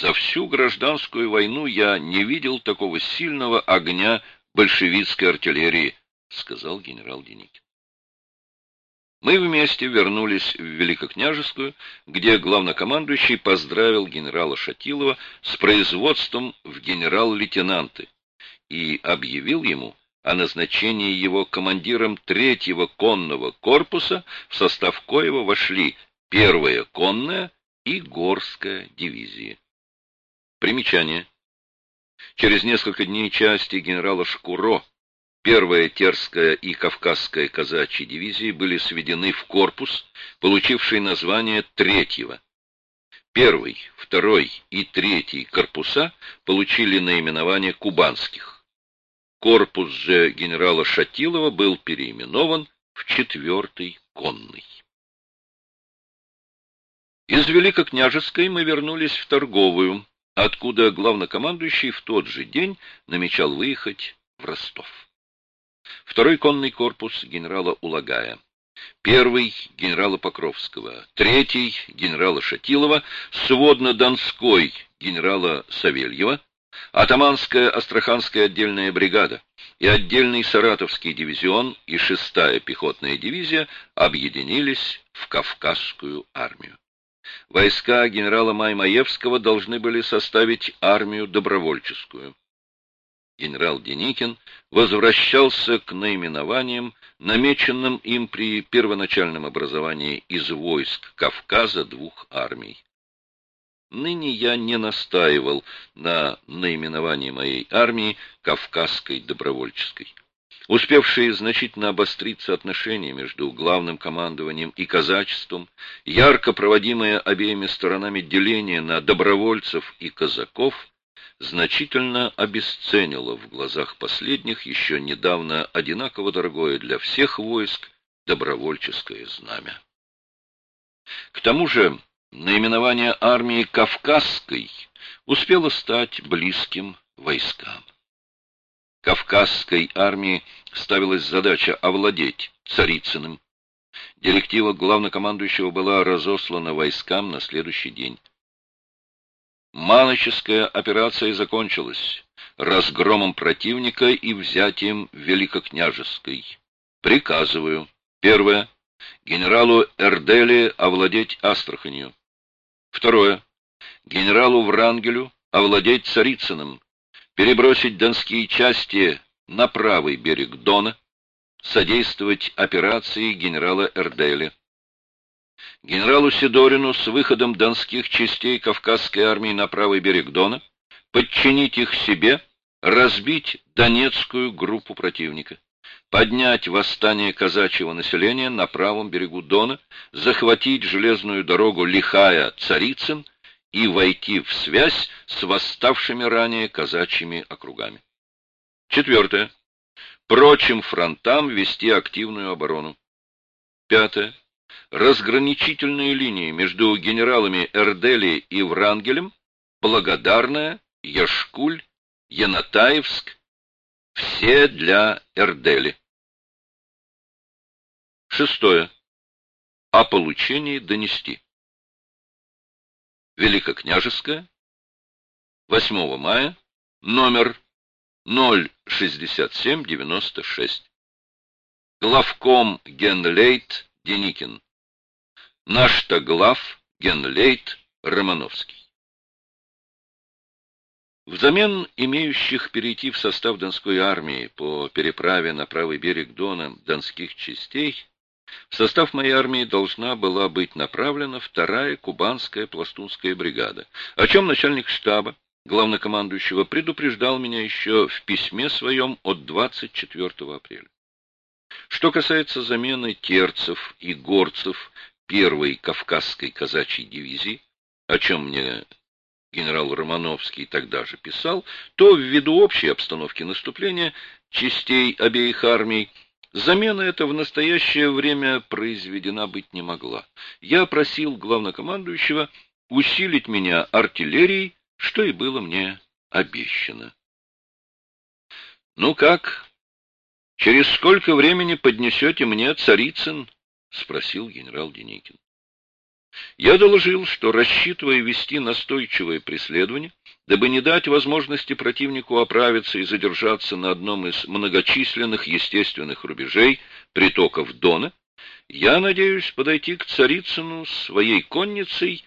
За всю гражданскую войну я не видел такого сильного огня большевистской артиллерии, сказал генерал Деникин. Мы вместе вернулись в Великокняжескую, где главнокомандующий поздравил генерала Шатилова с производством в генерал-лейтенанты и объявил ему о назначении его командиром третьего конного корпуса, в состав коего вошли первая конная и горская дивизии. Примечание. Через несколько дней части генерала Шкуро, первая Терская и Кавказская казачьи дивизии были сведены в корпус, получивший название третьего. Первый, второй и третий корпуса получили наименование кубанских. Корпус же генерала Шатилова был переименован в четвертый конный. Из Великокняжеской мы вернулись в торговую, откуда главнокомандующий в тот же день намечал выехать в Ростов. Второй конный корпус генерала Улагая, первый генерала Покровского, третий генерала Шатилова, сводно-донской генерала Савельева, атаманская Астраханская отдельная бригада и отдельный Саратовский дивизион и шестая пехотная дивизия объединились в Кавказскую армию. Войска генерала Маймаевского должны были составить армию добровольческую. Генерал Деникин возвращался к наименованиям, намеченным им при первоначальном образовании из войск Кавказа двух армий. Ныне я не настаивал на наименовании моей армии Кавказской добровольческой. Успевшие значительно обостриться отношения между главным командованием и казачеством, ярко проводимое обеими сторонами деление на добровольцев и казаков, значительно обесценило в глазах последних еще недавно одинаково дорогое для всех войск добровольческое знамя. К тому же наименование армии Кавказской успело стать близким войскам. Кавказской армии ставилась задача овладеть Царицыным. Директива главнокомандующего была разослана войскам на следующий день. Маноческая операция закончилась разгромом противника и взятием Великокняжеской. Приказываю. Первое. Генералу Эрдели овладеть Астраханью. Второе. Генералу Врангелю овладеть Царицыным перебросить донские части на правый берег Дона, содействовать операции генерала Эрдели. Генералу Сидорину с выходом донских частей Кавказской армии на правый берег Дона подчинить их себе, разбить Донецкую группу противника, поднять восстание казачьего населения на правом берегу Дона, захватить железную дорогу Лихая-Царицын и войти в связь с восставшими ранее казачьими округами. Четвертое. Прочим фронтам вести активную оборону. Пятое. Разграничительные линии между генералами Эрдели и Врангелем, Благодарная, Яшкуль, Янатаевск, все для Эрдели. Шестое. О получении донести. Великокняжеская, 8 мая, номер 06796. Главком Генлейт Деникин. Наш-то глав Генлейт Романовский. Взамен имеющих перейти в состав Донской армии по переправе на правый берег Дона донских частей в состав моей армии должна была быть направлена вторая кубанская пластунская бригада, о чем начальник штаба, главнокомандующего, предупреждал меня еще в письме своем от 24 апреля. Что касается замены терцев и горцев первой Кавказской казачьей дивизии, о чем мне генерал Романовский тогда же писал, то ввиду общей обстановки наступления частей обеих армий Замена эта в настоящее время произведена быть не могла. Я просил главнокомандующего усилить меня артиллерией, что и было мне обещано. «Ну как? Через сколько времени поднесете мне Царицын?» — спросил генерал Деникин. Я доложил, что, рассчитывая вести настойчивое преследование, дабы не дать возможности противнику оправиться и задержаться на одном из многочисленных естественных рубежей притоков Дона, я надеюсь подойти к Царицыну своей конницей